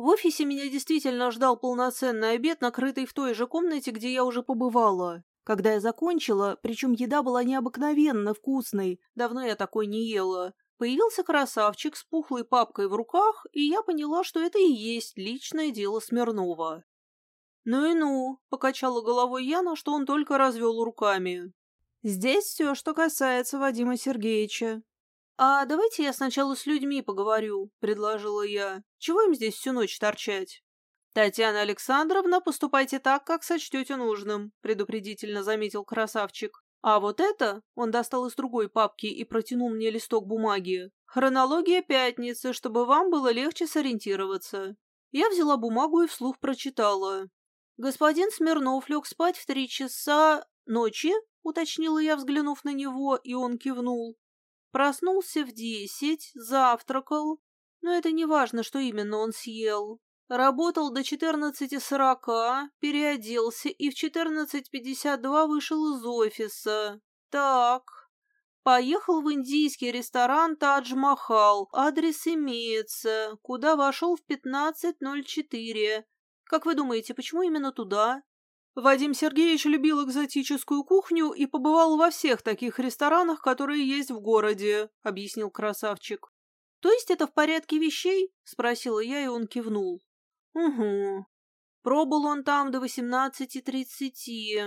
В офисе меня действительно ждал полноценный обед, накрытый в той же комнате, где я уже побывала. Когда я закончила, причем еда была необыкновенно вкусной, давно я такой не ела, появился красавчик с пухлой папкой в руках, и я поняла, что это и есть личное дело Смирнова. «Ну и ну», — покачала головой Яна, что он только развел руками. «Здесь все, что касается Вадима Сергеевича». «А давайте я сначала с людьми поговорю», — предложила я. «Чего им здесь всю ночь торчать?» «Татьяна Александровна, поступайте так, как сочтете нужным», — предупредительно заметил красавчик. «А вот это...» — он достал из другой папки и протянул мне листок бумаги. «Хронология пятницы, чтобы вам было легче сориентироваться». Я взяла бумагу и вслух прочитала. «Господин Смирнов лег спать в три часа ночи», — уточнила я, взглянув на него, и он кивнул. Проснулся в десять, завтракал, но это не важно, что именно он съел. Работал до 14.40, переоделся и в 14.52 вышел из офиса. Так. Поехал в индийский ресторан Тадж-Махал. Адрес имеется. Куда вошел в 15.04. Как вы думаете, почему именно туда? Вадим Сергеевич любил экзотическую кухню и побывал во всех таких ресторанах, которые есть в городе, объяснил красавчик. То есть это в порядке вещей? спросила я, и он кивнул. Угу. Пробыл он там до восемнадцати тридцати.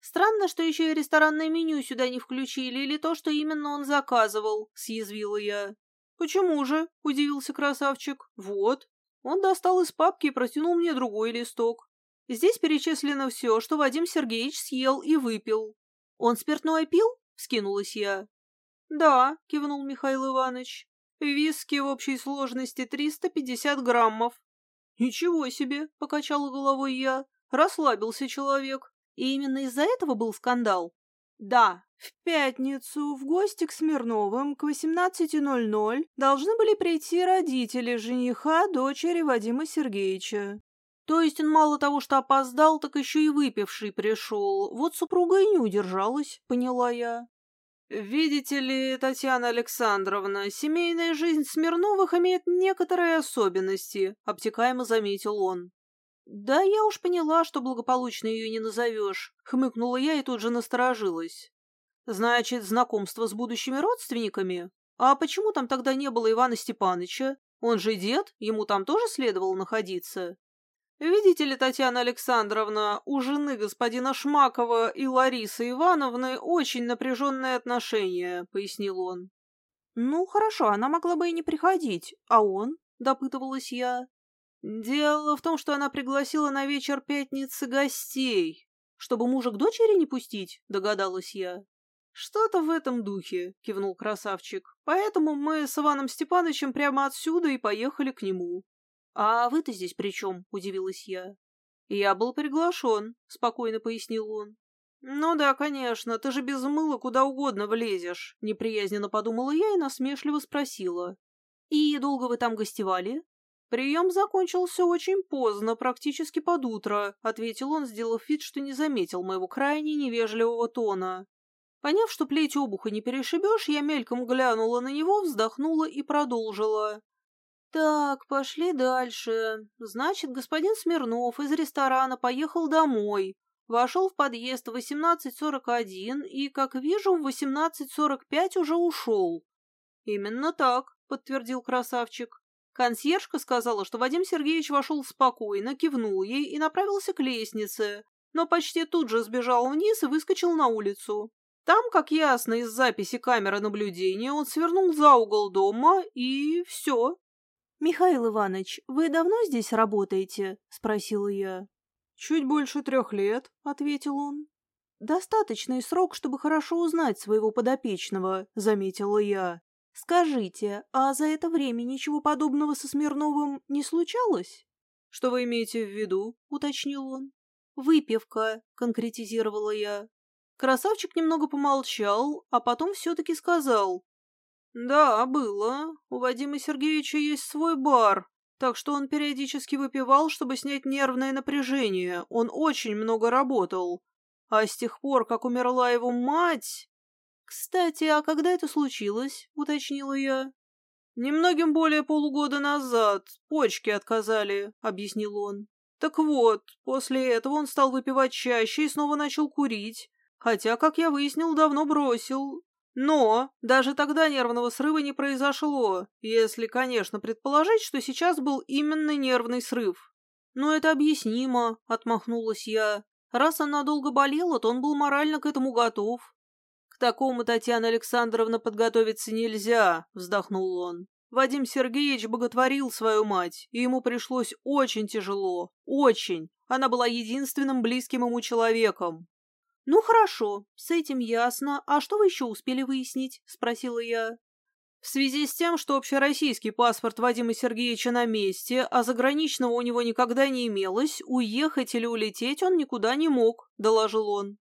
Странно, что еще и ресторанное меню сюда не включили, или то, что именно он заказывал, съязвила я. Почему же? удивился красавчик. Вот. Он достал из папки и протянул мне другой листок. Здесь перечислено все, что Вадим Сергеевич съел и выпил. Он спиртное пил? Скинулась я. Да, кивнул Михаил Иванович. Виски в общей сложности 350 граммов. «Ничего себе!» — покачала головой я. «Расслабился человек. И именно из-за этого был скандал?» «Да, в пятницу в гости к Смирновым к 18.00 должны были прийти родители жениха дочери Вадима Сергеевича. То есть он мало того, что опоздал, так еще и выпивший пришел. Вот супруга и не удержалась, поняла я. «Видите ли, Татьяна Александровна, семейная жизнь Смирновых имеет некоторые особенности», — обтекаемо заметил он. «Да я уж поняла, что благополучно ее не назовешь», — хмыкнула я и тут же насторожилась. «Значит, знакомство с будущими родственниками? А почему там тогда не было Ивана Степаныча? Он же дед, ему там тоже следовало находиться?» «Видите ли, Татьяна Александровна, у жены господина Шмакова и Ларисы Ивановны очень напряженные отношения», — пояснил он. «Ну, хорошо, она могла бы и не приходить. А он?» — допытывалась я. «Дело в том, что она пригласила на вечер пятницы гостей, чтобы мужа к дочери не пустить», — догадалась я. «Что-то в этом духе», — кивнул красавчик. «Поэтому мы с Иваном Степановичем прямо отсюда и поехали к нему». «А вы-то здесь при чем?» — удивилась я. «Я был приглашен», — спокойно пояснил он. «Ну да, конечно, ты же без мыла куда угодно влезешь», — неприязненно подумала я и насмешливо спросила. «И долго вы там гостевали?» «Прием закончился очень поздно, практически под утро», — ответил он, сделав вид, что не заметил моего крайне невежливого тона. Поняв, что плеть обуха не перешибешь, я мельком глянула на него, вздохнула и продолжила. Так, пошли дальше. Значит, господин Смирнов из ресторана поехал домой. Вошел в подъезд в 18.41 и, как вижу, в 18.45 уже ушел. Именно так, подтвердил красавчик. Консьержка сказала, что Вадим Сергеевич вошел спокойно, кивнул ей и направился к лестнице, но почти тут же сбежал вниз и выскочил на улицу. Там, как ясно из записи камеры наблюдения, он свернул за угол дома и все. «Михаил Иванович, вы давно здесь работаете?» — спросила я. «Чуть больше трех лет», — ответил он. «Достаточный срок, чтобы хорошо узнать своего подопечного», — заметила я. «Скажите, а за это время ничего подобного со Смирновым не случалось?» «Что вы имеете в виду?» — уточнил он. «Выпивка», — конкретизировала я. Красавчик немного помолчал, а потом все-таки сказал. «Да, было. У Вадима Сергеевича есть свой бар, так что он периодически выпивал, чтобы снять нервное напряжение. Он очень много работал. А с тех пор, как умерла его мать...» «Кстати, а когда это случилось?» — уточнила я. «Немногим более полугода назад почки отказали», — объяснил он. «Так вот, после этого он стал выпивать чаще и снова начал курить, хотя, как я выяснил, давно бросил. Но даже тогда нервного срыва не произошло, если, конечно, предположить, что сейчас был именно нервный срыв. «Но это объяснимо», — отмахнулась я. «Раз она долго болела, то он был морально к этому готов такому, Татьяна Александровна, подготовиться нельзя», — вздохнул он. Вадим Сергеевич боготворил свою мать, и ему пришлось очень тяжело. Очень. Она была единственным близким ему человеком. «Ну хорошо, с этим ясно. А что вы еще успели выяснить?» — спросила я. В связи с тем, что общероссийский паспорт Вадима Сергеевича на месте, а заграничного у него никогда не имелось, уехать или улететь он никуда не мог, — доложил он.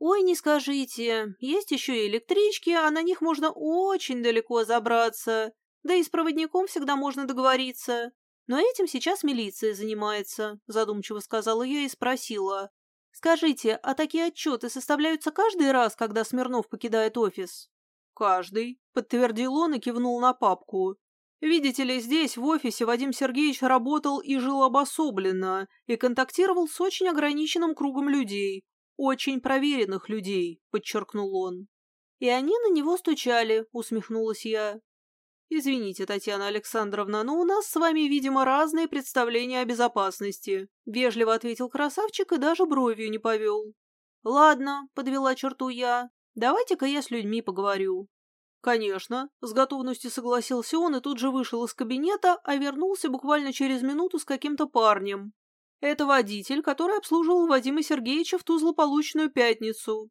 «Ой, не скажите, есть еще и электрички, а на них можно очень далеко забраться, да и с проводником всегда можно договориться. Но этим сейчас милиция занимается», — задумчиво сказала я и спросила. «Скажите, а такие отчеты составляются каждый раз, когда Смирнов покидает офис?» «Каждый», — подтвердил он и кивнул на папку. Видите ли, здесь, в офисе, Вадим Сергеевич работал и жил обособленно, и контактировал с очень ограниченным кругом людей, «Очень проверенных людей», — подчеркнул он. «И они на него стучали», — усмехнулась я. «Извините, Татьяна Александровна, но у нас с вами, видимо, разные представления о безопасности», — вежливо ответил красавчик и даже бровью не повел. «Ладно», — подвела черту я, — «давайте-ка я с людьми поговорю». «Конечно», — с готовностью согласился он и тут же вышел из кабинета, а вернулся буквально через минуту с каким-то парнем. Это водитель, который обслуживал Вадима Сергеевича в ту злополучную пятницу.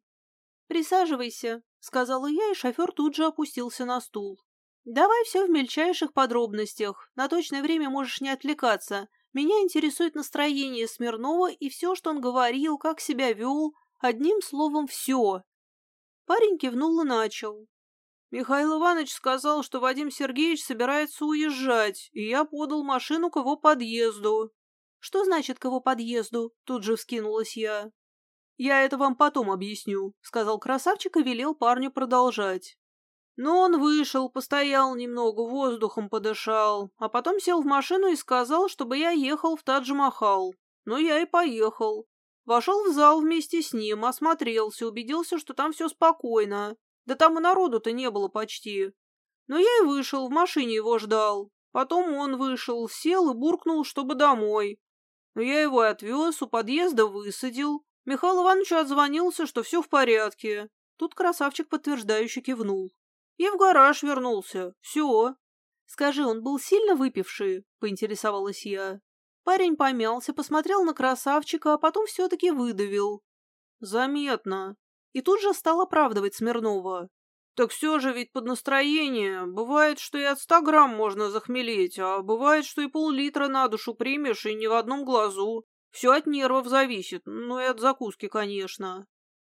«Присаживайся», — сказала я, и шофер тут же опустился на стул. «Давай все в мельчайших подробностях. На точное время можешь не отвлекаться. Меня интересует настроение Смирнова и все, что он говорил, как себя вел. Одним словом, все». Парень кивнул и начал. Михаил Иванович сказал, что Вадим Сергеевич собирается уезжать, и я подал машину к его подъезду. «Что значит к его подъезду?» — тут же вскинулась я. «Я это вам потом объясню», — сказал красавчик и велел парню продолжать. Но он вышел, постоял немного, воздухом подышал, а потом сел в машину и сказал, чтобы я ехал в Тадж-Махал. Но я и поехал. Вошел в зал вместе с ним, осмотрелся, убедился, что там все спокойно. Да там и народу-то не было почти. Но я и вышел, в машине его ждал. Потом он вышел, сел и буркнул, чтобы домой. Но я его отвез, у подъезда высадил. Михаил Иванович отзвонился, что все в порядке. Тут красавчик подтверждающе кивнул. И в гараж вернулся. Все. Скажи, он был сильно выпивший? Поинтересовалась я. Парень помялся, посмотрел на красавчика, а потом все-таки выдавил. Заметно. И тут же стал оправдывать Смирнова. Так все же ведь под настроение. Бывает, что и от ста грамм можно захмелеть, а бывает, что и пол-литра на душу примешь, и ни в одном глазу. Все от нервов зависит, ну и от закуски, конечно.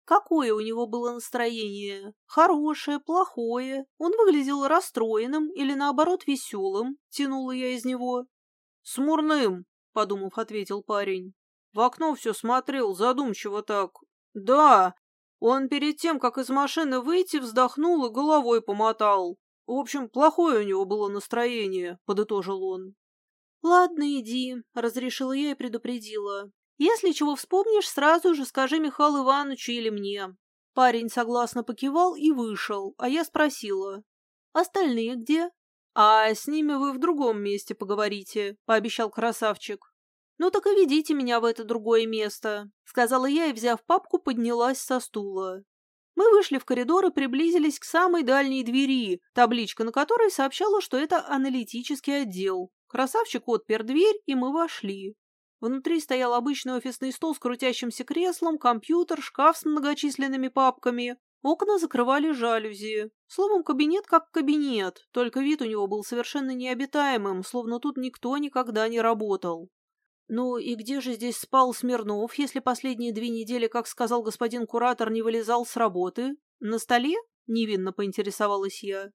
Какое у него было настроение? Хорошее, плохое? Он выглядел расстроенным или, наоборот, веселым? Тянула я из него. Смурным, подумав, ответил парень. В окно все смотрел, задумчиво так. Да, он перед тем, как из машины выйти, вздохнул и головой помотал. В общем, плохое у него было настроение, подытожил он. «Ладно, иди», — разрешила я и предупредила. «Если чего вспомнишь, сразу же скажи Михаилу Ивановичу или мне». Парень согласно покивал и вышел, а я спросила. «Остальные где?» «А с ними вы в другом месте поговорите», — пообещал красавчик. «Ну так и ведите меня в это другое место», — сказала я и, взяв папку, поднялась со стула. Мы вышли в коридор и приблизились к самой дальней двери, табличка на которой сообщала, что это аналитический отдел. Красавчик отпер дверь, и мы вошли. Внутри стоял обычный офисный стол с крутящимся креслом, компьютер, шкаф с многочисленными папками. Окна закрывали жалюзи. Словом, кабинет как кабинет, только вид у него был совершенно необитаемым, словно тут никто никогда не работал. «Ну и где же здесь спал Смирнов, если последние две недели, как сказал господин куратор, не вылезал с работы? На столе?» — невинно поинтересовалась я.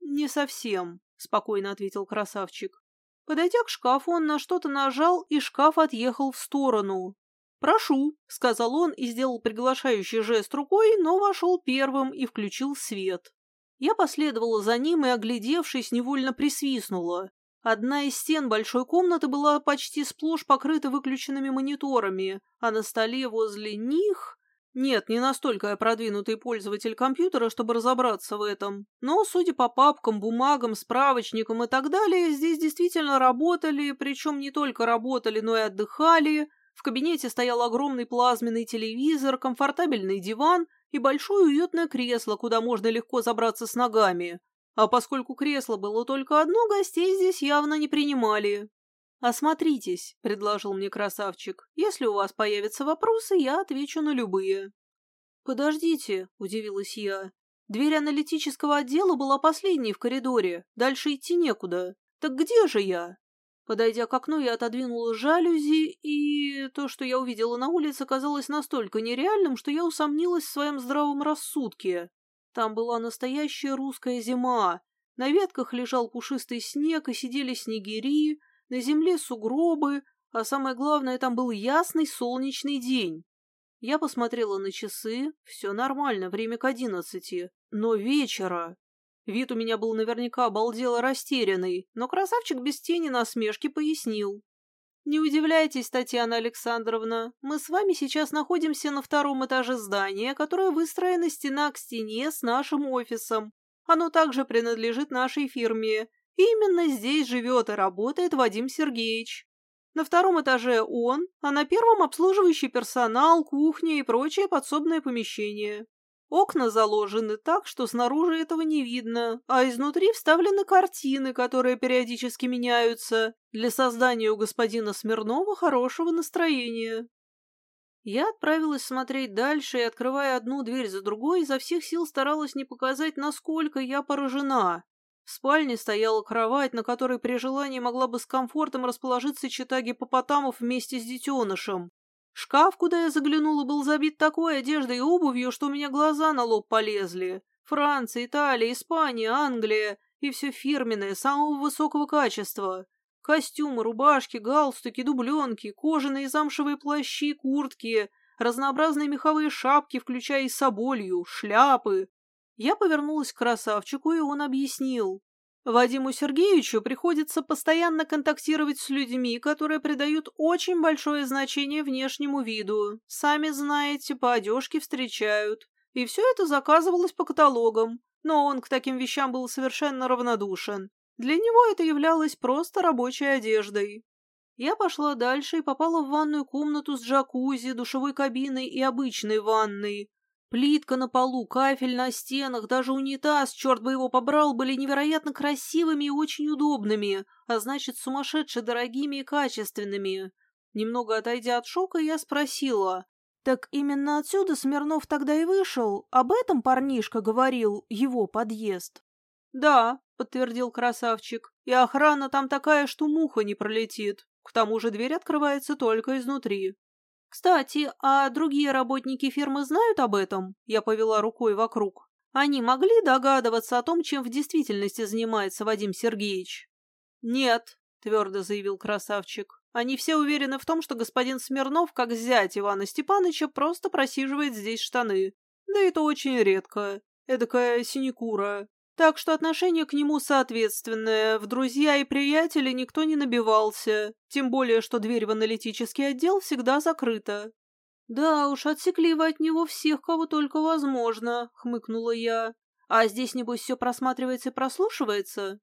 «Не совсем», — спокойно ответил красавчик. Подойдя к шкафу, он на что-то нажал, и шкаф отъехал в сторону. «Прошу», — сказал он и сделал приглашающий жест рукой, но вошел первым и включил свет. Я последовала за ним и, оглядевшись, невольно присвистнула. Одна из стен большой комнаты была почти сплошь покрыта выключенными мониторами, а на столе возле них... Нет, не настолько я продвинутый пользователь компьютера, чтобы разобраться в этом. Но, судя по папкам, бумагам, справочникам и так далее, здесь действительно работали, причем не только работали, но и отдыхали. В кабинете стоял огромный плазменный телевизор, комфортабельный диван и большое уютное кресло, куда можно легко забраться с ногами. А поскольку кресло было только одно, гостей здесь явно не принимали. «Осмотритесь», — предложил мне красавчик. «Если у вас появятся вопросы, я отвечу на любые». «Подождите», — удивилась я. «Дверь аналитического отдела была последней в коридоре. Дальше идти некуда. Так где же я?» Подойдя к окну, я отодвинула жалюзи, и то, что я увидела на улице, казалось настолько нереальным, что я усомнилась в своем здравом рассудке. Там была настоящая русская зима. На ветках лежал пушистый снег, и сидели снегири, на земле сугробы, а самое главное, там был ясный солнечный день. Я посмотрела на часы, все нормально, время к одиннадцати, но вечера. Вид у меня был наверняка обалдело растерянный, но красавчик без тени насмешки пояснил. «Не удивляйтесь, Татьяна Александровна, мы с вами сейчас находимся на втором этаже здания, которое выстроено стена к стене с нашим офисом. Оно также принадлежит нашей фирме. Именно здесь живет и работает Вадим Сергеевич. На втором этаже он, а на первом обслуживающий персонал, кухня и прочее подсобное помещение. Окна заложены так, что снаружи этого не видно, а изнутри вставлены картины, которые периодически меняются, для создания у господина Смирнова хорошего настроения. Я отправилась смотреть дальше и, открывая одну дверь за другой, изо всех сил старалась не показать, насколько я поражена. В спальне стояла кровать, на которой при желании могла бы с комфортом расположиться чита гипопотамов вместе с детенышем. Шкаф, куда я заглянула, был забит такой одеждой и обувью, что у меня глаза на лоб полезли. Франция, Италия, Испания, Англия и все фирменное, самого высокого качества. Костюмы, рубашки, галстуки, дубленки, кожаные замшевые плащи, куртки, разнообразные меховые шапки, включая и соболью, шляпы. Я повернулась к красавчику, и он объяснил. Вадиму Сергеевичу приходится постоянно контактировать с людьми, которые придают очень большое значение внешнему виду. Сами знаете, по одежке встречают. И все это заказывалось по каталогам, но он к таким вещам был совершенно равнодушен. Для него это являлось просто рабочей одеждой. Я пошла дальше и попала в ванную комнату с джакузи, душевой кабиной и обычной ванной. Плитка на полу, кафель на стенах, даже унитаз, черт бы его побрал, были невероятно красивыми и очень удобными, а значит, сумасшедше дорогими и качественными. Немного отойдя от шока, я спросила, «Так именно отсюда Смирнов тогда и вышел? Об этом парнишка говорил, его подъезд?» «Да», — подтвердил красавчик, «и охрана там такая, что муха не пролетит. К тому же дверь открывается только изнутри». «Кстати, а другие работники фирмы знают об этом?» Я повела рукой вокруг. «Они могли догадываться о том, чем в действительности занимается Вадим Сергеевич?» «Нет», — твердо заявил красавчик. «Они все уверены в том, что господин Смирнов, как зять Ивана Степановича, просто просиживает здесь штаны. Да это очень редко. Эдакая синекура. Так что отношение к нему соответственное. В друзья и приятели никто не набивался. Тем более, что дверь в аналитический отдел всегда закрыта. «Да уж, отсекли вы от него всех, кого только возможно», — хмыкнула я. «А здесь, небось, все просматривается и прослушивается?»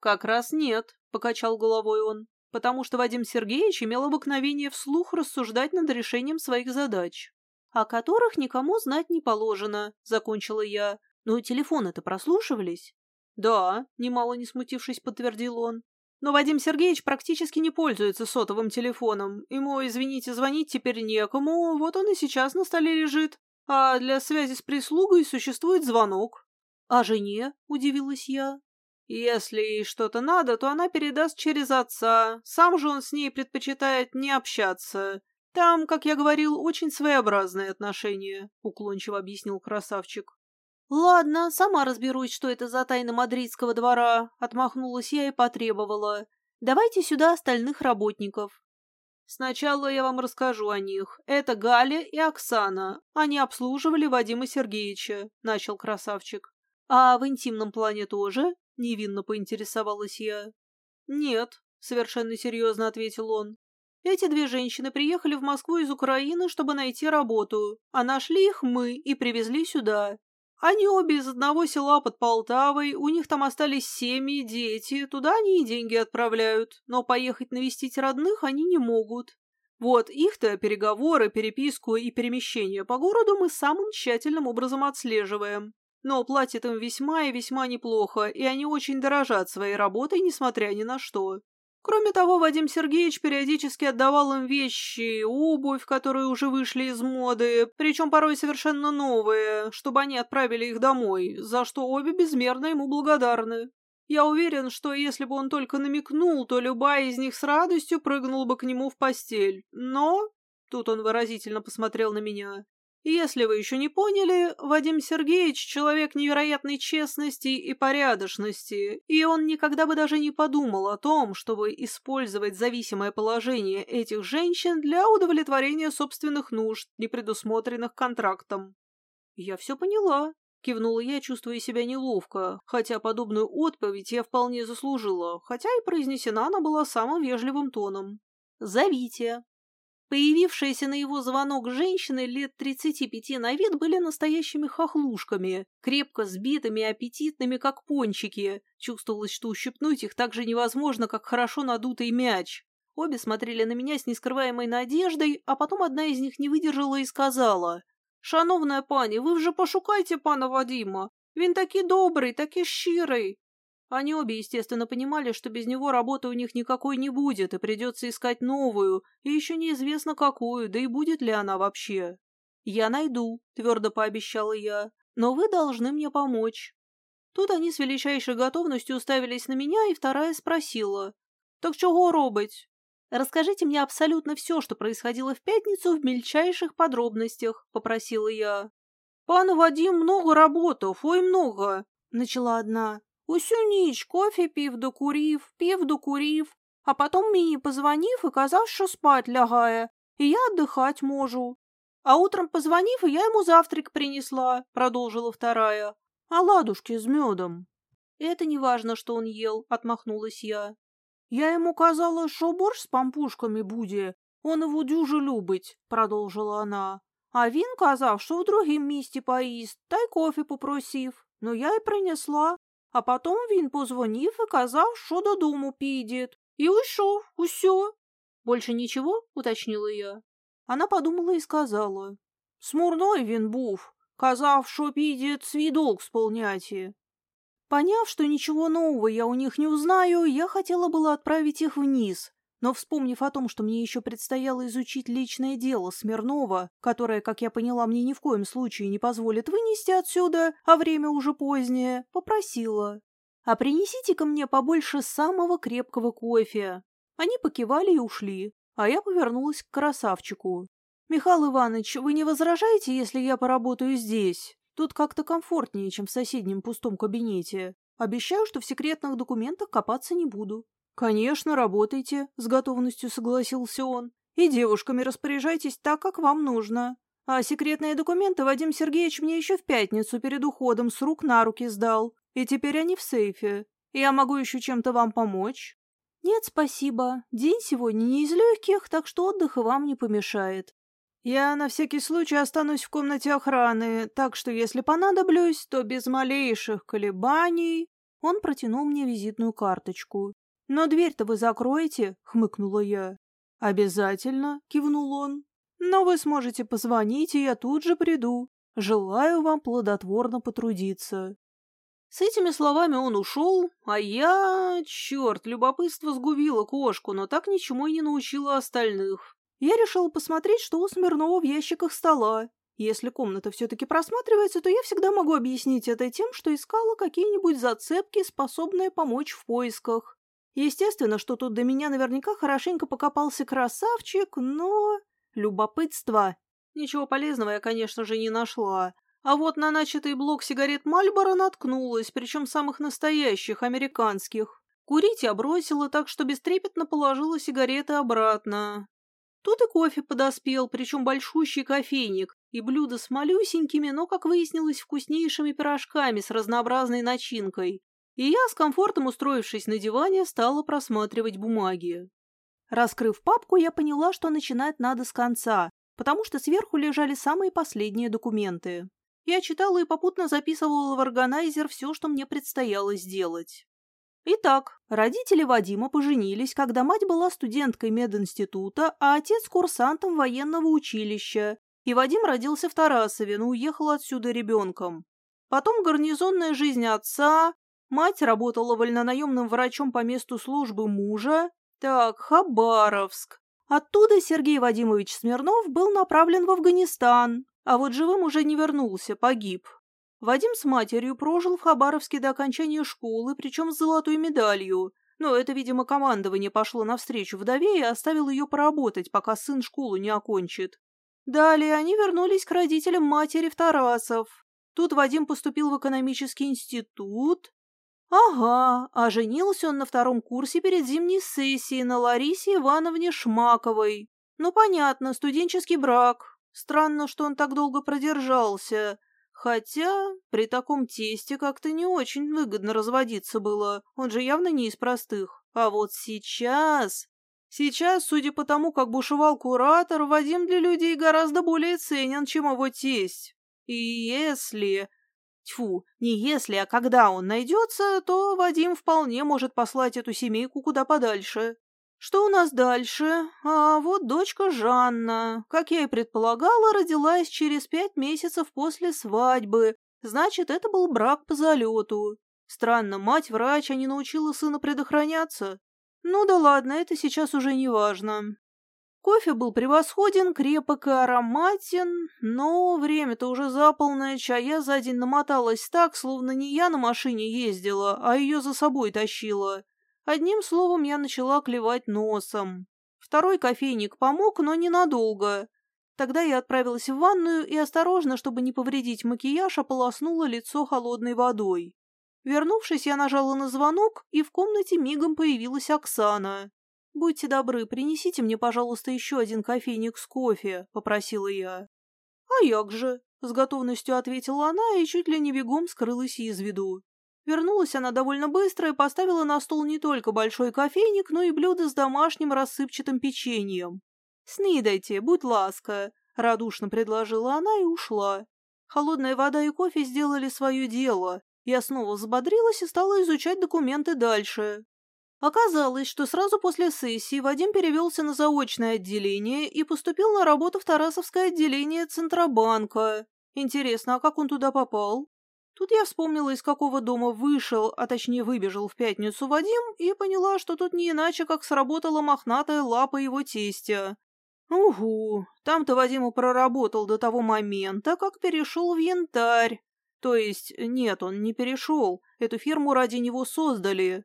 «Как раз нет», — покачал головой он, «потому что Вадим Сергеевич имел обыкновение вслух рассуждать над решением своих задач, о которых никому знать не положено», — закончила я. «Но телефоны-то прослушивались?» «Да», — немало не смутившись, подтвердил он. «Но Вадим Сергеевич практически не пользуется сотовым телефоном. Ему, извините, звонить теперь некому, вот он и сейчас на столе лежит. А для связи с прислугой существует звонок». «А жене?» — удивилась я. «Если ей что-то надо, то она передаст через отца. Сам же он с ней предпочитает не общаться. Там, как я говорил, очень своеобразные отношения», — уклончиво объяснил красавчик. «Ладно, сама разберусь, что это за тайна мадридского двора», — отмахнулась я и потребовала. «Давайте сюда остальных работников». «Сначала я вам расскажу о них. Это Галя и Оксана. Они обслуживали Вадима Сергеевича», — начал красавчик. А в интимном плане тоже? Невинно поинтересовалась я. Нет, совершенно серьезно ответил он. Эти две женщины приехали в Москву из Украины, чтобы найти работу, а нашли их мы и привезли сюда. Они обе из одного села под Полтавой, у них там остались семьи, дети, туда они и деньги отправляют, но поехать навестить родных они не могут. Вот их-то переговоры, переписку и перемещение по городу мы самым тщательным образом отслеживаем. Но платят им весьма и весьма неплохо, и они очень дорожат своей работой, несмотря ни на что. Кроме того, Вадим Сергеевич периодически отдавал им вещи, обувь, которые уже вышли из моды, причем порой совершенно новые, чтобы они отправили их домой, за что обе безмерно ему благодарны. Я уверен, что если бы он только намекнул, то любая из них с радостью прыгнула бы к нему в постель. Но... Тут он выразительно посмотрел на меня. Если вы еще не поняли, Вадим Сергеевич – человек невероятной честности и порядочности, и он никогда бы даже не подумал о том, чтобы использовать зависимое положение этих женщин для удовлетворения собственных нужд, не предусмотренных контрактом. «Я все поняла», – кивнула я, чувствуя себя неловко, хотя подобную отповедь я вполне заслужила, хотя и произнесена она была самым вежливым тоном. «Зовите». Появившиеся на его звонок женщины лет 35 на вид были настоящими хохлушками, крепко сбитыми аппетитными, как пончики. Чувствовалось, что ущипнуть их так же невозможно, как хорошо надутый мяч. Обе смотрели на меня с нескрываемой надеждой, а потом одна из них не выдержала и сказала. «Шановная пані, вы вже пошукайте пана Вадима. Він такий добрый, такий щирий. Они обе, естественно, понимали, что без него работы у них никакой не будет, и придется искать новую, и еще неизвестно какую, да и будет ли она вообще. «Я найду», — твердо пообещала я, — «но вы должны мне помочь». Тут они с величайшей готовностью уставились на меня, и вторая спросила. «Так чего робить?» «Расскажите мне абсолютно все, что происходило в пятницу в мельчайших подробностях», — попросила я. «Пан Вадим много работал, ой, много», — начала одна. Усю ніч кофе пів докурів, пів докурів, а потом мені позвонив і казав, що спать лягає, и я отдыхать можу. А утром позвонив, и я ему завтрак принесла, продолжила вторая. А ладушки с медом. Это не важно, что он ел, отмахнулась я. Я ему казала, что борщ с пампушками буде, он его дюже любить, продолжила она. А він казав, що в другім місті поїсть, та й кофе попросив. Ну я й принесла. А потом він позвонив і казав, що додому піде. И ушел, усё. Больше ничего, уточнила я. Она подумала и сказала. Смурной він був. Казав, що піде свій долг сполняти. Поняв, что ничего нового я у них не узнаю, я хотела было отправить их вниз, но, вспомнив о том, что мне еще предстояло изучить личное дело Смирнова, которое, как я поняла, мне ни в коем случае не позволит вынести отсюда, а время уже позднее, попросила. «А принесите-ка мне побольше самого крепкого кофе». Они покивали и ушли, а я повернулась к красавчику. «Михаил Иванович, вы не возражаете, если я поработаю здесь? Тут как-то комфортнее, чем в соседнем пустом кабинете. Обещаю, что в секретных документах копаться не буду». «Конечно, работайте», — с готовностью согласился он. «И девушками распоряжайтесь так, как вам нужно. А секретные документы Вадим Сергеевич мне еще в пятницу перед уходом с рук на руки сдал, и теперь они в сейфе. Я могу еще чем-то вам помочь?» «Нет, спасибо. День сегодня не из легких, так что отдых и вам не помешает. Я на всякий случай останусь в комнате охраны, так что если понадоблюсь, то без малейших колебаний...» Он протянул мне визитную карточку. «Но дверь-то вы закроете?» — хмыкнула я. «Обязательно», — кивнул он. «Но вы сможете позвонить, и я тут же приду. Желаю вам плодотворно потрудиться». С этими словами он ушел, а я... Черт, любопытство сгубило кошку, но так ничему и не научила остальных. Я решила посмотреть, что у Смирнова в ящиках стола. Если комната все-таки просматривается, то я всегда могу объяснить это тем, что искала какие-нибудь зацепки, способные помочь в поисках. Естественно, что тут до меня наверняка хорошенько покопался красавчик, но... Любопытство. Ничего полезного я, конечно же, не нашла. А вот на начатый блок сигарет Мальборо наткнулась, причем самых настоящих, американских. Курить я бросила, так что бестрепетно положила сигареты обратно. Тут и кофе подоспел, причем большущий кофейник, и блюдо с малюсенькими, но, как выяснилось, вкуснейшими пирожками с разнообразной начинкой. И я, с комфортом устроившись на диване, стала просматривать бумаги. Раскрыв папку, я поняла, что начинать надо с конца, потому что сверху лежали самые последние документы. Я читала и попутно записывала в органайзер все, что мне предстояло сделать. Итак, родители Вадима поженились, когда мать была студенткой мединститута, а отец курсантом военного училища, и Вадим родился в Тарасове, но уехал отсюда ребенком. Потом гарнизонная жизнь отца, мать работала вольнонаемным врачом по месту службы мужа. Так, Хабаровск. Оттуда Сергей Вадимович Смирнов был направлен в Афганистан, а вот живым уже не вернулся, погиб. Вадим с матерью прожил в Хабаровске до окончания школы, причем с золотой медалью. Но это, видимо, командование пошло навстречу вдове и оставил ее поработать, пока сын школу не окончит. Далее они вернулись к родителям матери в Тарасов. Тут Вадим поступил в экономический институт. Ага, а женился он на втором курсе перед зимней сессией на Ларисе Ивановне Шмаковой. Ну, понятно, студенческий брак. Странно, что он так долго продержался. Хотя при таком тесте как-то не очень выгодно разводиться было, он же явно не из простых. А вот сейчас... Сейчас, судя по тому, как бушевал куратор, Вадим для людей гораздо более ценен, чем его тесть. И если... Тьфу, не если, а когда он найдется, то Вадим вполне может послать эту семейку куда подальше. Что у нас дальше? А вот дочка Жанна, как я и предполагала, родилась через пять месяцев после свадьбы. Значит, это был брак по залету. Странно, мать врач, а не научила сына предохраняться. Ну да ладно, это сейчас уже не важно. Кофе был превосходен, крепок и ароматен, но время-то уже за полночь, а я за день намоталась так, словно не я на машине ездила, а ее за собой тащила. Одним словом, я начала клевать носом. Второй кофейник помог, но ненадолго. Тогда я отправилась в ванную и осторожно, чтобы не повредить макияж, ополоснула лицо холодной водой. Вернувшись, я нажала на звонок, и в комнате мигом появилась Оксана. «Будьте добры, принесите мне, пожалуйста, еще один кофейник с кофе», — попросила я. «А як же?» — с готовностью ответила она и чуть ли не бегом скрылась из виду. Вернулась она довольно быстро и поставила на стол не только большой кофейник, но и блюдо с домашним рассыпчатым печеньем. «Снидайте, будь ласка», — радушно предложила она и ушла. Холодная вода и кофе сделали свое дело. Я снова взбодрилась и стала изучать документы дальше. Оказалось, что сразу после сессии Вадим перевелся на заочное отделение и поступил на работу в Тарасовское отделение Центробанка. Интересно, а как он туда попал? Тут я вспомнила, из какого дома вышел, а точнее выбежал в пятницу Вадим, и поняла, что тут не иначе, как сработала мохнатая лапа его тестя. Угу, там-то Вадиму проработал до того момента, как перешел в янтарь. То есть, нет, он не перешел, эту фирму ради него создали.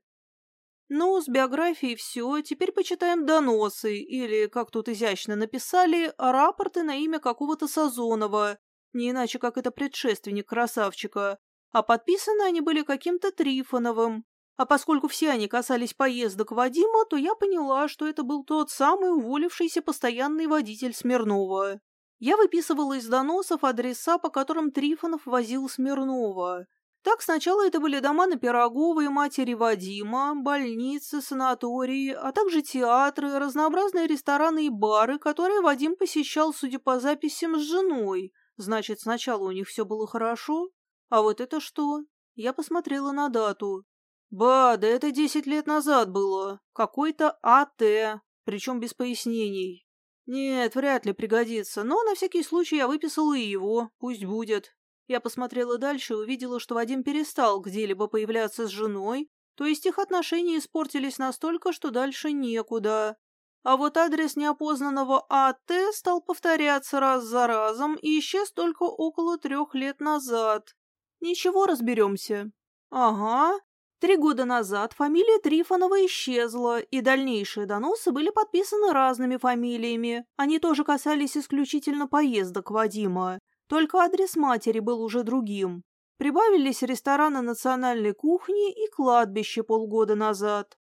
Ну, с биографией все, теперь почитаем доносы, или, как тут изящно написали, рапорты на имя какого-то Сазонова, не иначе как это предшественник красавчика, а подписаны они были каким-то Трифоновым. А поскольку все они касались поездок Вадима, то я поняла, что это был тот самый уволившийся постоянный водитель Смирнова. Я выписывала из доносов адреса, по которым Трифонов возил Смирнова. Так сначала это были дома на Пироговой матери Вадима, больницы, санатории, а также театры, разнообразные рестораны и бары, которые Вадим посещал, судя по записям, с женой, Значит, сначала у них все было хорошо? А вот это что? Я посмотрела на дату. Ба, да это десять лет назад было. Какой-то АТ, причем без пояснений. Нет, вряд ли пригодится, но на всякий случай я выписала и его, пусть будет. Я посмотрела дальше и увидела, что Вадим перестал где-либо появляться с женой, то есть их отношения испортились настолько, что дальше некуда. А вот адрес неопознанного АТ стал повторяться раз за разом и исчез только около трех лет назад. Ничего, разберемся. Ага. Три года назад фамилия Трифонова исчезла, и дальнейшие доносы были подписаны разными фамилиями. Они тоже касались исключительно поездок Вадима. Только адрес матери был уже другим. Прибавились рестораны национальной кухни и кладбище полгода назад.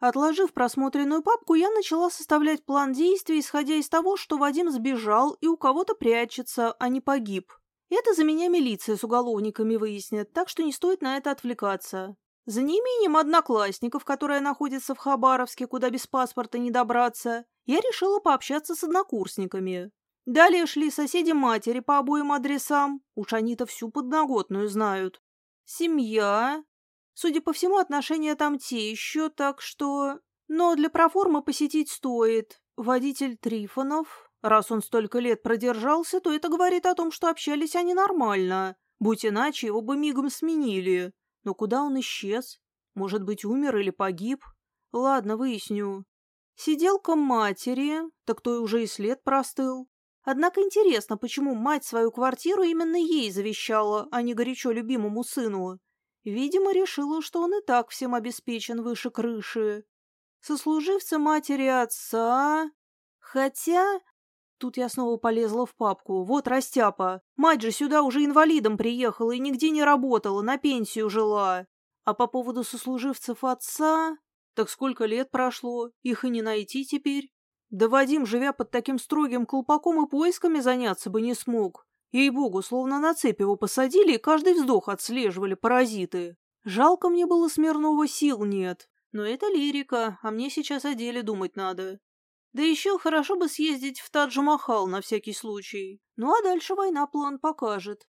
Отложив просмотренную папку, я начала составлять план действий, исходя из того, что Вадим сбежал и у кого-то прячется, а не погиб. Это за меня милиция с уголовниками выяснит, так что не стоит на это отвлекаться. За неимением одноклассников, которая находится в Хабаровске, куда без паспорта не добраться, я решила пообщаться с однокурсниками. Далее шли соседи матери по обоим адресам, уж они-то всю подноготную знают. Семья. Судя по всему, отношения там те еще, так что... Но для проформы посетить стоит. Водитель Трифонов, Раз он столько лет продержался, то это говорит о том, что общались они нормально. Будь иначе, его бы мигом сменили. Но куда он исчез? Может быть, умер или погиб? Ладно, выясню. Сиделка матери, так то и уже и след простыл. Однако интересно, почему мать свою квартиру именно ей завещала, а не горячо любимому сыну. Видимо, решила, что он и так всем обеспечен выше крыши. Сослуживцы матери отца... Хотя Тут я снова полезла в папку. Вот растяпа. Мать же сюда уже инвалидом приехала и нигде не работала, на пенсию жила. А по поводу сослуживцев отца... Так сколько лет прошло, их и не найти теперь. Да Вадим, живя под таким строгим колпаком, и поисками заняться бы не смог. Ей-богу, словно на цепь его посадили и каждый вздох отслеживали паразиты. Жалко мне было Смирнова, сил нет. Но это лирика, а мне сейчас о деле думать надо. Да еще хорошо бы съездить в Тадж-Махал на всякий случай. Ну а дальше война план покажет.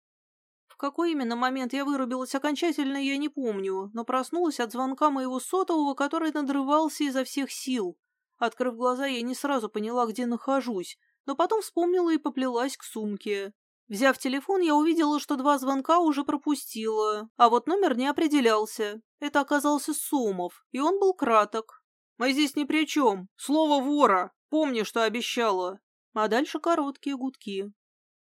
В какой именно момент я вырубилась окончательно, я не помню, но проснулась от звонка моего сотового, который надрывался изо всех сил. Открыв глаза, я не сразу поняла, где нахожусь, но потом вспомнила и поплелась к сумке. Взяв телефон, я увидела, что два звонка уже пропустила, а вот номер не определялся. Это оказался Сомов, и он был краток. Мы здесь ни при чем. Слово вора. Помни, что обещала. А дальше короткие гудки.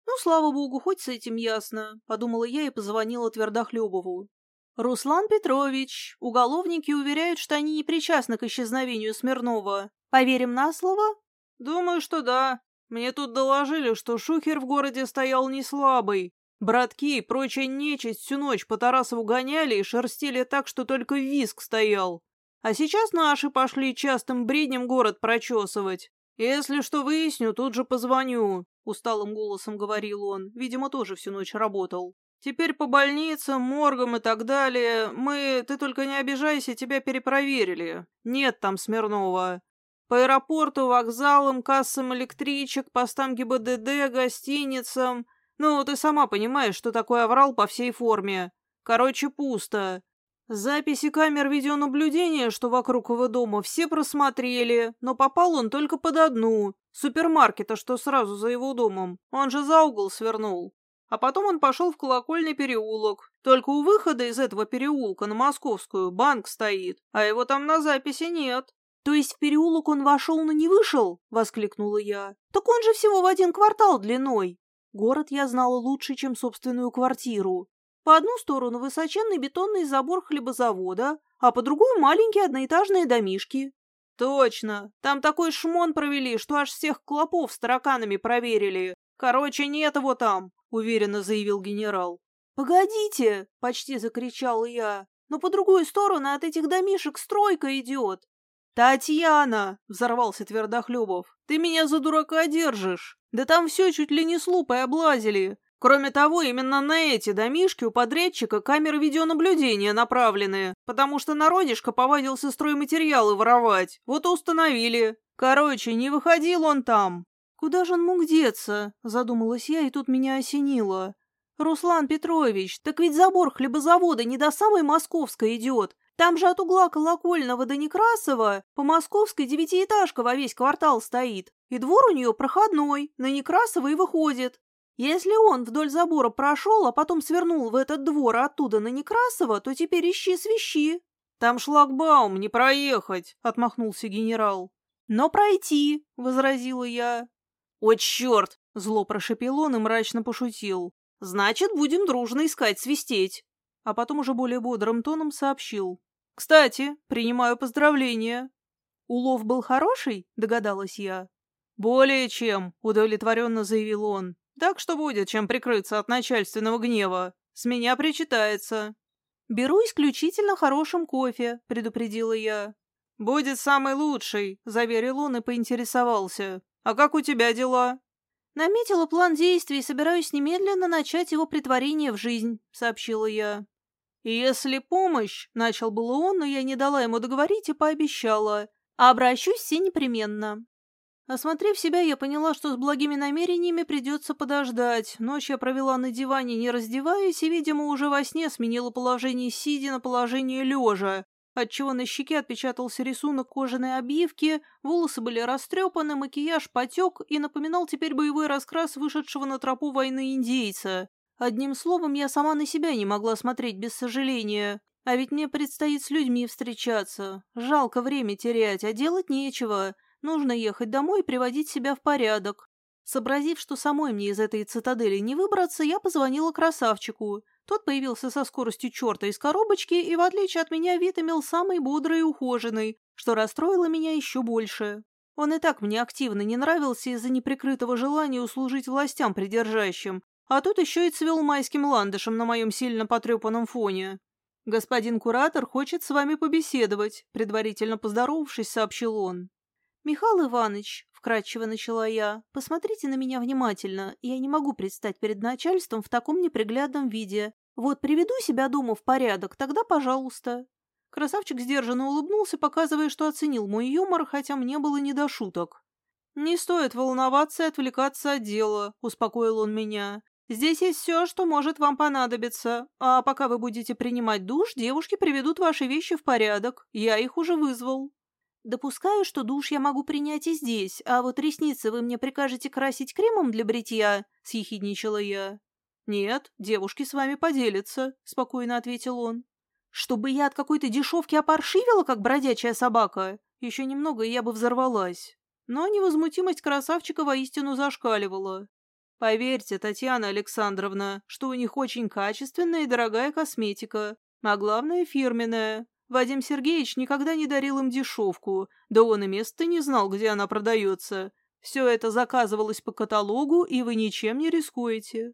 Ну, слава богу, хоть с этим ясно, подумала я и позвонила Твердохлебову. Руслан Петрович, уголовники уверяют, что они не причастны к исчезновению Смирнова. Поверим на слово? Думаю, что да. Мне тут доложили, что шухер в городе стоял не слабый. Братки и прочая нечисть всю ночь по Тарасову гоняли и шерстили так, что только виск стоял. А сейчас наши пошли частым бреднем город прочесывать. Если что выясню, тут же позвоню», — усталым голосом говорил он. Видимо, тоже всю ночь работал. «Теперь по больницам, моргам и так далее. Мы, ты только не обижайся, тебя перепроверили. Нет там Смирнова. По аэропорту, вокзалам, кассам электричек, постам ГИБДД, гостиницам. Ну, ты сама понимаешь, что такое оврал по всей форме. Короче, пусто. Записи камер видеонаблюдения, что вокруг его дома, все просмотрели, но попал он только под одну, супермаркета, что сразу за его домом. Он же за угол свернул. А потом он пошел в колокольный переулок. Только у выхода из этого переулка на Московскую банк стоит, а его там на записи нет. «То есть в переулок он вошел, но не вышел?» — воскликнула я. «Так он же всего в один квартал длиной!» Город я знала лучше, чем собственную квартиру. По одну сторону высоченный бетонный забор хлебозавода, а по другую маленькие одноэтажные домишки. Точно, там такой шмон провели, что аж всех клопов с тараканами проверили. Короче, нет его там, уверенно заявил генерал. «Погодите!» — почти закричал я. «Но по другую сторону от этих домишек стройка идет!» «Татьяна!» — взорвался Твердохлебов. «Ты меня за дурака держишь! Да там все чуть ли не с лупой облазили! Кроме того, именно на эти домишки у подрядчика камеры видеонаблюдения направлены, потому что народишко повадился стройматериалы воровать. Вот и установили. Короче, не выходил он там. Куда же он мог деться? Задумалась я, и тут меня осенило. Руслан Петрович, так ведь забор хлебозавода не до самой Московской идет. Там же от угла Колокольного до Некрасова по Московской девятиэтажка во весь квартал стоит. И двор у нее проходной, на Некрасова и выходит. Если он вдоль забора прошел, а потом свернул в этот двор, а оттуда на Некрасова, то теперь ищи свищи. Там шлагбаум, не проехать, — отмахнулся генерал. Но пройти, — возразила я. О, черт! — зло прошепел он и мрачно пошутил. Значит, будем дружно искать свистеть. А потом уже более бодрым тоном сообщил. Кстати, принимаю поздравления. Улов был хороший, догадалась я. Более чем, удовлетворенно заявил он. Так что будет, чем прикрыться от начальственного гнева. С меня причитается. «Беру исключительно хорошим кофе», — предупредила я. «Будет самый лучший», — заверил он и поинтересовался. «А как у тебя дела?» «Наметила план действий и собираюсь немедленно начать его притворение в жизнь», — сообщила я. «Если помощь», — начал было он, но я не дала ему договорить и пообещала. «Обращусь все непременно». Осмотрев себя, я поняла, что с благими намерениями придется подождать. Ночь я провела на диване, не раздеваясь, и, видимо, уже во сне сменила положение сидя на положение лежа, отчего на щеке отпечатался рисунок кожаной обивки, волосы были растрепаны, макияж потек и напоминал теперь боевой раскрас вышедшего на тропу войны индейца. Одним словом, я сама на себя не могла смотреть без сожаления. А ведь мне предстоит с людьми встречаться. Жалко время терять, а делать нечего. Нужно ехать домой и приводить себя в порядок. Сообразив, что самой мне из этой цитадели не выбраться, я позвонила красавчику. Тот появился со скоростью черта из коробочки и, в отличие от меня, вид имел самый бодрый и ухоженный, что расстроило меня еще больше. Он и так мне активно не нравился из-за неприкрытого желания услужить властям придержащим, а тут еще и цвел майским ландышем на моем сильно потрепанном фоне. «Господин куратор хочет с вами побеседовать», — предварительно поздоровавшись, сообщил он. «Михаил Иванович», — вкратчиво начала я, — «посмотрите на меня внимательно. Я не могу предстать перед начальством в таком неприглядном виде. Вот приведу себя дома в порядок, тогда пожалуйста». Красавчик сдержанно улыбнулся, показывая, что оценил мой юмор, хотя мне было не до шуток. «Не стоит волноваться и отвлекаться от дела», — успокоил он меня. «Здесь есть все, что может вам понадобиться. А пока вы будете принимать душ, девушки приведут ваши вещи в порядок. Я их уже вызвал». «Допускаю, что душ я могу принять и здесь, а вот ресницы вы мне прикажете красить кремом для бритья?» — съехидничала я. «Нет, девушки с вами поделятся», — спокойно ответил он. «Чтобы я от какой-то дешевки опоршивила, как бродячая собака?» Еще немного, и я бы взорвалась. Но невозмутимость красавчика воистину зашкаливала. Поверьте, Татьяна Александровна, что у них очень качественная и дорогая косметика, а главное фирменная. Вадим Сергеевич никогда не дарил им дешевку, да он и места не знал, где она продается. Все это заказывалось по каталогу, и вы ничем не рискуете.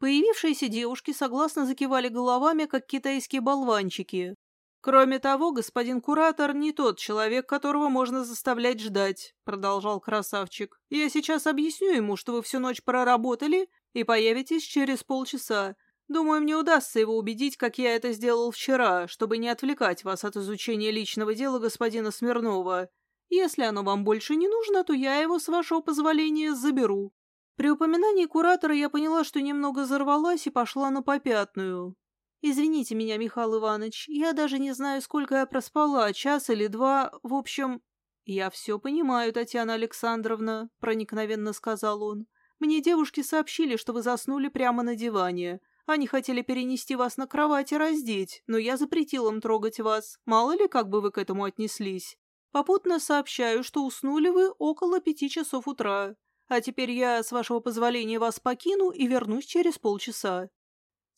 Появившиеся девушки согласно закивали головами, как китайские болванчики. «Кроме того, господин куратор не тот человек, которого можно заставлять ждать», — продолжал красавчик. «Я сейчас объясню ему, что вы всю ночь проработали и появитесь через полчаса. Думаю, мне удастся его убедить, как я это сделал вчера, чтобы не отвлекать вас от изучения личного дела господина Смирнова. Если оно вам больше не нужно, то я его, с вашего позволения, заберу». При упоминании куратора я поняла, что немного взорвалась и пошла на попятную. «Извините меня, Михаил Иванович, я даже не знаю, сколько я проспала, час или два, в общем...» «Я все понимаю, Татьяна Александровна», — проникновенно сказал он. «Мне девушки сообщили, что вы заснули прямо на диване. Они хотели перенести вас на кровать и раздеть, но я запретил им трогать вас. Мало ли, как бы вы к этому отнеслись. Попутно сообщаю, что уснули вы около пяти часов утра. А теперь я, с вашего позволения, вас покину и вернусь через полчаса.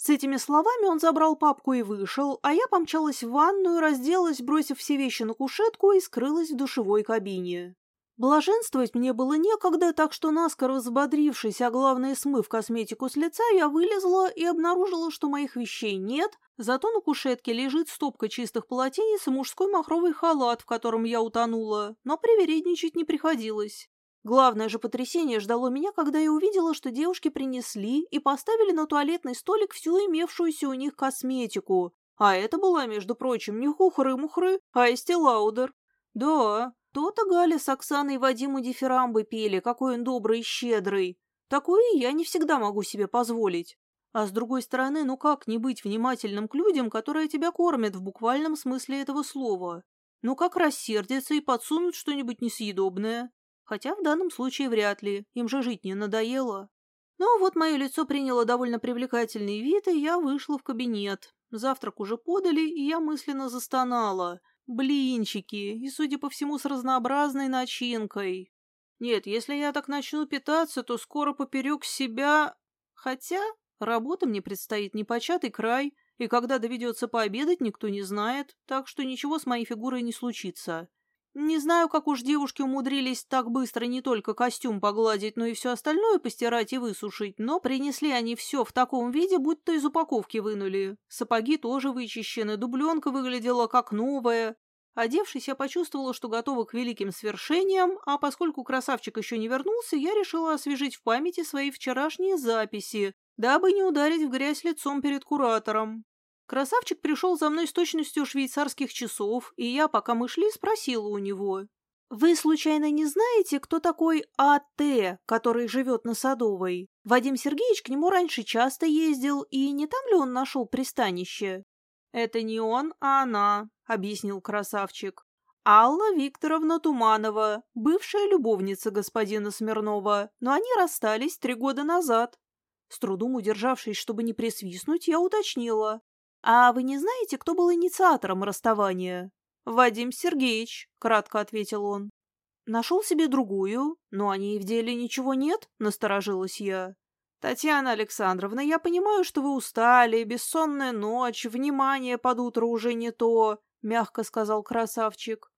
С этими словами он забрал папку и вышел, а я помчалась в ванную, разделась, бросив все вещи на кушетку и скрылась в душевой кабине. Блаженствовать мне было некогда, так что наскоро взбодрившись, а главное смыв косметику с лица, я вылезла и обнаружила, что моих вещей нет, зато на кушетке лежит стопка чистых полотенец и мужской махровый халат, в котором я утонула, но привередничать не приходилось. Главное же потрясение ждало меня, когда я увидела, что девушки принесли и поставили на туалетный столик всю имевшуюся у них косметику. А это была, между прочим, не хухры-мухры, а Эсти Лаудер. Да, то-то Галя с Оксаной Вадиму дифирамбы пели, какой он добрый и щедрый. Такое я не всегда могу себе позволить. А с другой стороны, ну как не быть внимательным к людям, которые тебя кормят в буквальном смысле этого слова? Ну как рассердятся и подсунут что-нибудь несъедобное? Хотя в данном случае вряд ли, им же жить не надоело. Но вот мое лицо приняло довольно привлекательный вид, и я вышла в кабинет. Завтрак уже подали, и я мысленно застонала. Блинчики, и, судя по всему, с разнообразной начинкой. Нет, если я так начну питаться, то скоро поперек себя... Хотя работа мне предстоит непочатый край, и когда доведется пообедать, никто не знает, так что ничего с моей фигурой не случится. Не знаю, как уж девушки умудрились так быстро не только костюм погладить, но и все остальное постирать и высушить, но принесли они все в таком виде, будто из упаковки вынули. Сапоги тоже вычищены, дубленка выглядела как новая. Одевшись, я почувствовала, что готова к великим свершениям, а поскольку красавчик еще не вернулся, я решила освежить в памяти свои вчерашние записи, дабы не ударить в грязь лицом перед куратором. Красавчик пришел за мной с точностью швейцарских часов, и я, пока мы шли, спросила у него. «Вы, случайно, не знаете, кто такой А.Т., который живет на Садовой? Вадим Сергеевич к нему раньше часто ездил, и не там ли он нашел пристанище?» «Это не он, а она», — объяснил красавчик. «Алла Викторовна Туманова, бывшая любовница господина Смирнова, но они расстались три года назад». С трудом удержавшись, чтобы не присвистнуть, я уточнила. «А вы не знаете, кто был инициатором расставания?» «Вадим Сергеевич», — кратко ответил он. «Нашел себе другую, но о ней в деле ничего нет?» — насторожилась я. «Татьяна Александровна, я понимаю, что вы устали, бессонная ночь, внимание под утро уже не то», — мягко сказал красавчик.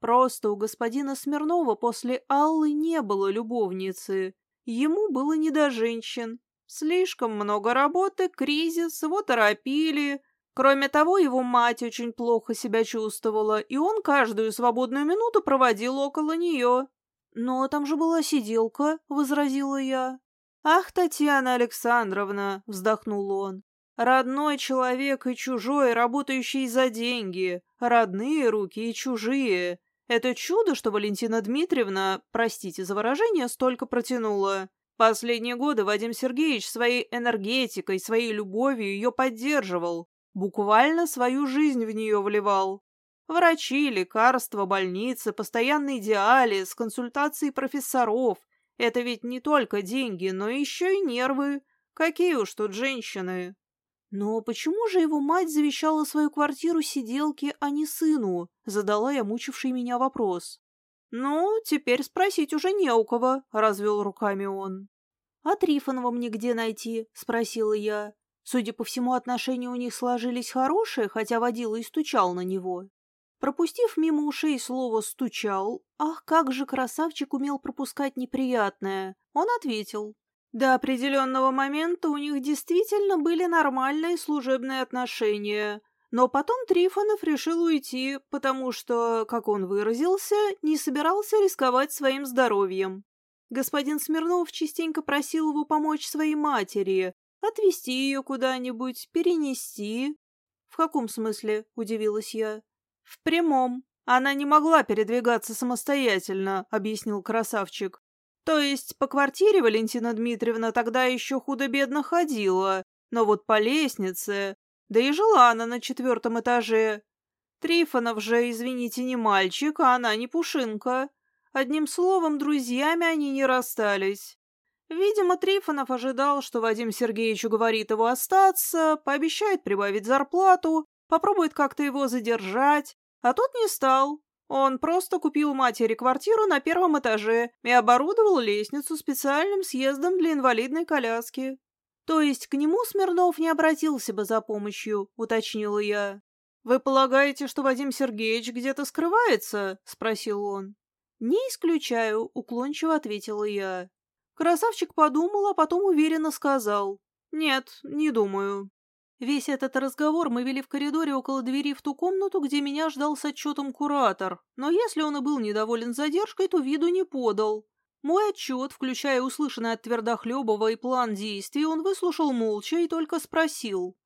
«Просто у господина Смирнова после Аллы не было любовницы. Ему было не до женщин. Слишком много работы, кризис, его торопили, Кроме того, его мать очень плохо себя чувствовала, и он каждую свободную минуту проводил около нее. «Но там же была сиделка», — возразила я. «Ах, Татьяна Александровна», — вздохнул он, — «родной человек и чужой, работающий за деньги, родные руки и чужие. Это чудо, что Валентина Дмитриевна, простите за выражение, столько протянула. Последние годы Вадим Сергеевич своей энергетикой, своей любовью ее поддерживал, Буквально свою жизнь в нее вливал. Врачи, лекарства, больницы, постоянный диализ, консультации профессоров. Это ведь не только деньги, но еще и нервы. Какие уж тут женщины. Но почему же его мать завещала свою квартиру сиделке, а не сыну? Задала я мучивший меня вопрос. Ну, теперь спросить уже не у кого, развел руками он. А Трифонова мне где найти? Спросила я. Судя по всему, отношения у них сложились хорошие, хотя водила и стучал на него. Пропустив мимо ушей слово «стучал», ах, как же красавчик умел пропускать неприятное, он ответил. До определенного момента у них действительно были нормальные служебные отношения, но потом Трифонов решил уйти, потому что, как он выразился, не собирался рисковать своим здоровьем. Господин Смирнов частенько просил его помочь своей матери, Отвезти ее куда-нибудь, перенести. В каком смысле? Удивилась я. В прямом. Она не могла передвигаться самостоятельно, объяснил красавчик. То есть по квартире Валентина Дмитриевна тогда еще худо-бедно ходила, но вот по лестнице, да и жила она на четвертом этаже. Трифонов же, извините, не мальчик, а она не пушинка. Одним словом, друзьями они не расстались. Видимо, Трифонов ожидал, что Вадим Сергеевич уговорит его остаться, пообещает прибавить зарплату, попробует как-то его задержать, а тот не стал. Он просто купил матери квартиру на первом этаже и оборудовал лестницу специальным съездом для инвалидной коляски. То есть к нему Смирнов не обратился бы за помощью, уточнила я. «Вы полагаете, что Вадим Сергеевич где-то скрывается?» — спросил он. «Не исключаю», — уклончиво ответила я. Красавчик подумал, а потом уверенно сказал. «Нет, не думаю». Весь этот разговор мы вели в коридоре около двери в ту комнату, где меня ждал с отчетом куратор, но если он и был недоволен задержкой, то виду не подал. Мой отчет, включая услышанный от Твердохлебова и план действий, он выслушал молча и только спросил.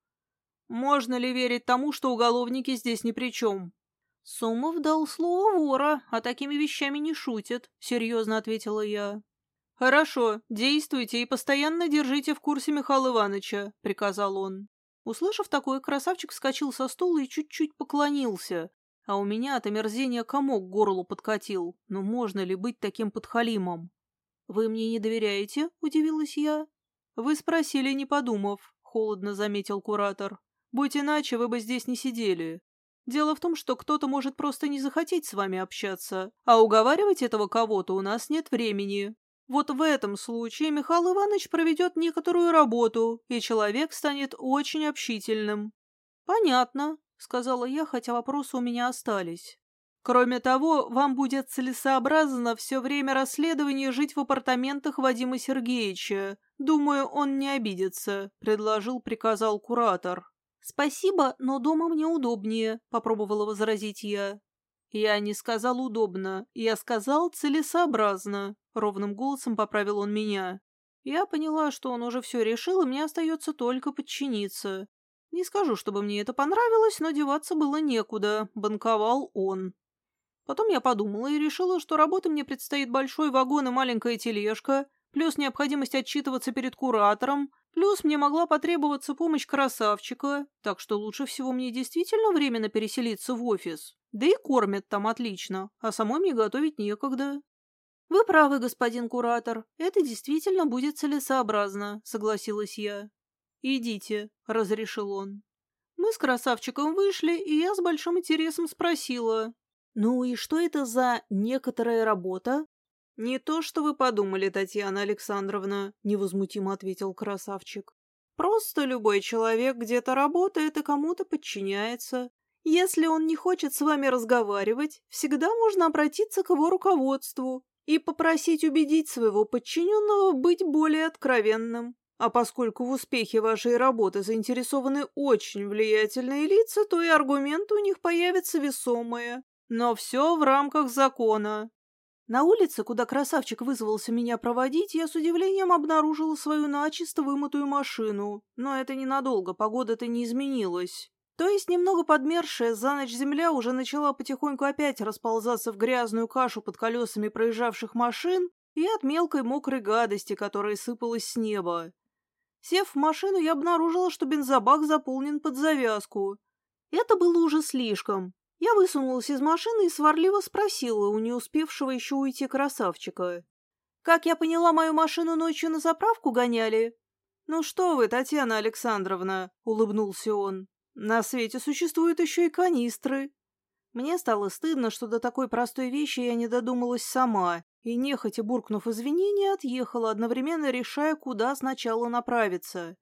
«Можно ли верить тому, что уголовники здесь ни при чем?» «Сумов дал слово вора, а такими вещами не шутят», — серьезно ответила я. «Хорошо, действуйте и постоянно держите в курсе Михаила Ивановича», — приказал он. Услышав такое, красавчик вскочил со стула и чуть-чуть поклонился, а у меня от омерзения комок к горлу подкатил. Но можно ли быть таким подхалимом? «Вы мне не доверяете?» — удивилась я. «Вы спросили, не подумав», — холодно заметил куратор. «Будь иначе, вы бы здесь не сидели. Дело в том, что кто-то может просто не захотеть с вами общаться, а уговаривать этого кого-то у нас нет времени. Вот в этом случае Михаил Иванович проведет некоторую работу, и человек станет очень общительным. «Понятно», — сказала я, хотя вопросы у меня остались. Кроме того, вам будет целесообразно все время расследования жить в апартаментах Вадима Сергеевича. Думаю, он не обидится», — предложил, приказал куратор. «Спасибо, но дома мне удобнее», — попробовала возразить я. «Я не сказал удобно, я сказал целесообразно», — ровным голосом поправил он меня. Я поняла, что он уже все решил, и мне остается только подчиниться. Не скажу, чтобы мне это понравилось, но деваться было некуда, банковал он. Потом я подумала и решила, что работы мне предстоит большой вагон и маленькая тележка, плюс необходимость отчитываться перед куратором, плюс мне могла потребоваться помощь красавчика, так что лучше всего мне действительно временно переселиться в офис. Да и кормят там отлично, а самой мне готовить некогда. «Вы правы, господин куратор, это действительно будет целесообразно», — согласилась я. «Идите», — разрешил он. Мы с красавчиком вышли, и я с большим интересом спросила. «Ну и что это за некоторая работа?» «Не то, что вы подумали, Татьяна Александровна», — невозмутимо ответил красавчик. «Просто любой человек где-то работает и кому-то подчиняется. Если он не хочет с вами разговаривать, всегда можно обратиться к его руководству и попросить убедить своего подчиненного быть более откровенным. А поскольку в успехе вашей работы заинтересованы очень влиятельные лица, то и аргументы у них появятся весомые. Но все в рамках закона. На улице, куда красавчик вызвался меня проводить, я с удивлением обнаружила свою начисто вымытую машину. Но это ненадолго, погода-то не изменилась. То есть немного подмерзшая за ночь земля уже начала потихоньку опять расползаться в грязную кашу под колесами проезжавших машин и от мелкой мокрой гадости, которая сыпалась с неба. Сев в машину, я обнаружила, что бензобак заполнен под завязку. Это было уже слишком. Я высунулась из машины и сварливо спросила у не успевшего еще уйти красавчика. «Как я поняла, мою машину ночью на заправку гоняли?» «Ну что вы, Татьяна Александровна», — улыбнулся он. «На свете существуют еще и канистры». Мне стало стыдно, что до такой простой вещи я не додумалась сама, и, нехотя буркнув извинения, отъехала, одновременно решая, куда сначала направиться.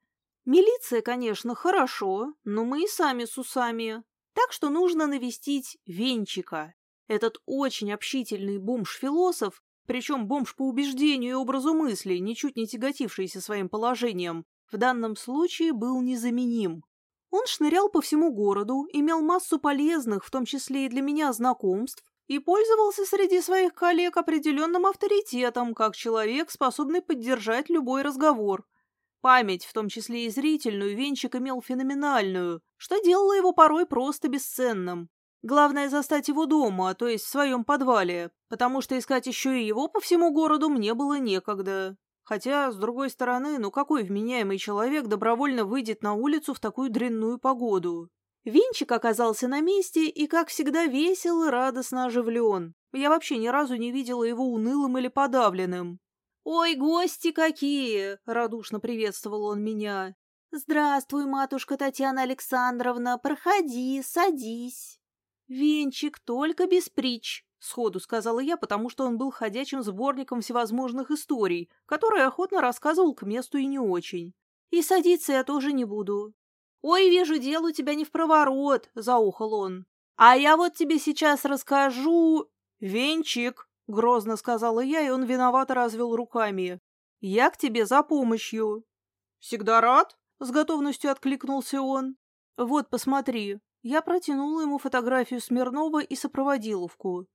Милиция, конечно, хорошо, но мы и сами с усами. Так что нужно навестить Венчика. Этот очень общительный бомж-философ, причем бомж по убеждению и образу мысли, ничуть не тяготившийся своим положением, в данном случае был незаменим. Он шнырял по всему городу, имел массу полезных, в том числе и для меня, знакомств, и пользовался среди своих коллег определенным авторитетом, как человек, способный поддержать любой разговор. Память, в том числе и зрительную, Венчик имел феноменальную, что делало его порой просто бесценным. Главное застать его дома, то есть в своем подвале, потому что искать еще и его по всему городу мне было некогда. Хотя, с другой стороны, ну какой вменяемый человек добровольно выйдет на улицу в такую дрянную погоду? Винчик оказался на месте и, как всегда, весел и радостно оживлен. Я вообще ни разу не видела его унылым или подавленным. «Ой, гости какие!» — радушно приветствовал он меня. «Здравствуй, матушка Татьяна Александровна, проходи, садись». «Венчик, только без притч», — сходу сказала я, потому что он был ходячим сборником всевозможных историй, которые охотно рассказывал к месту и не очень. «И садиться я тоже не буду». «Ой, вижу, дело у тебя не в проворот», — заухал он. «А я вот тебе сейчас расскажу...» «Венчик», — грозно сказала я, и он виновато развел руками. «Я к тебе за помощью». «Всегда рад?» — с готовностью откликнулся он. «Вот, посмотри». Я протянула ему фотографию Смирнова и сопроводиловку.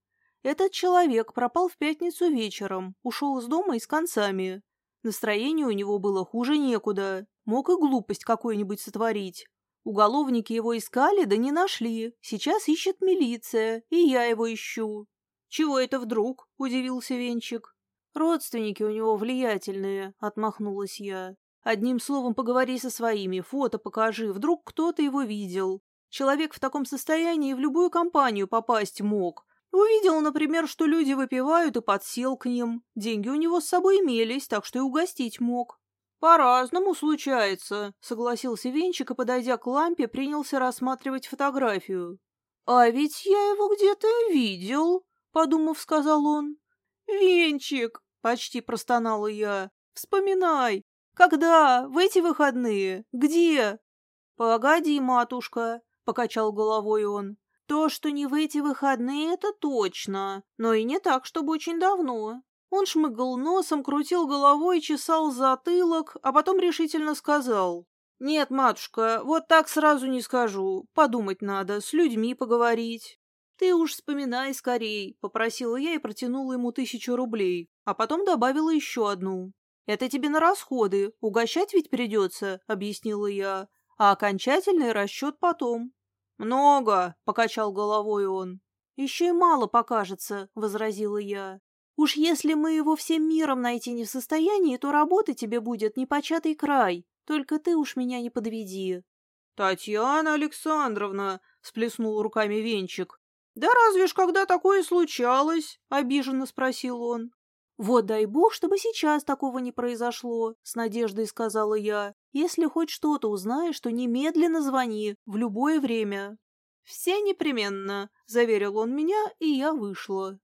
Этот человек пропал в пятницу вечером, ушел из дома и с концами. Настроение у него было хуже некуда. Мог и глупость какую-нибудь сотворить. Уголовники его искали, да не нашли. Сейчас ищет милиция, и я его ищу. «Чего это вдруг?» — удивился Венчик. «Родственники у него влиятельные», — отмахнулась я. «Одним словом, поговори со своими, фото покажи, вдруг кто-то его видел. Человек в таком состоянии в любую компанию попасть мог. Увидел, например, что люди выпивают и подсел к ним. Деньги у него с собой имелись, так что и угостить мог». «По-разному случается», — согласился Венчик и, подойдя к лампе, принялся рассматривать фотографию. «А ведь я его где-то видел», — подумав, сказал он. «Венчик!» — почти простонала я. «Вспоминай! Когда? В эти выходные? Где?» «Погоди, матушка!» — покачал головой он. «То, что не в эти выходные, это точно, но и не так, чтобы очень давно». Он шмыгал носом, крутил головой, чесал затылок, а потом решительно сказал. «Нет, матушка, вот так сразу не скажу. Подумать надо, с людьми поговорить». «Ты уж вспоминай скорей», — попросила я и протянула ему тысячу рублей, а потом добавила еще одну. «Это тебе на расходы, угощать ведь придется», — объяснила я, «а окончательный расчет потом». «Много», — покачал головой он. «Еще и мало покажется», — возразила я. «Уж если мы его всем миром найти не в состоянии, то работы тебе будет непочатый край. Только ты уж меня не подведи». «Татьяна Александровна», — сплеснул руками Венчик, «Да разве ж когда такое случалось?» — обиженно спросил он. «Вот дай бог, чтобы сейчас такого не произошло», — с надеждой сказала я. «Если хоть что-то узнаешь, то немедленно звони, в любое время». «Все непременно», — заверил он меня, и я вышла.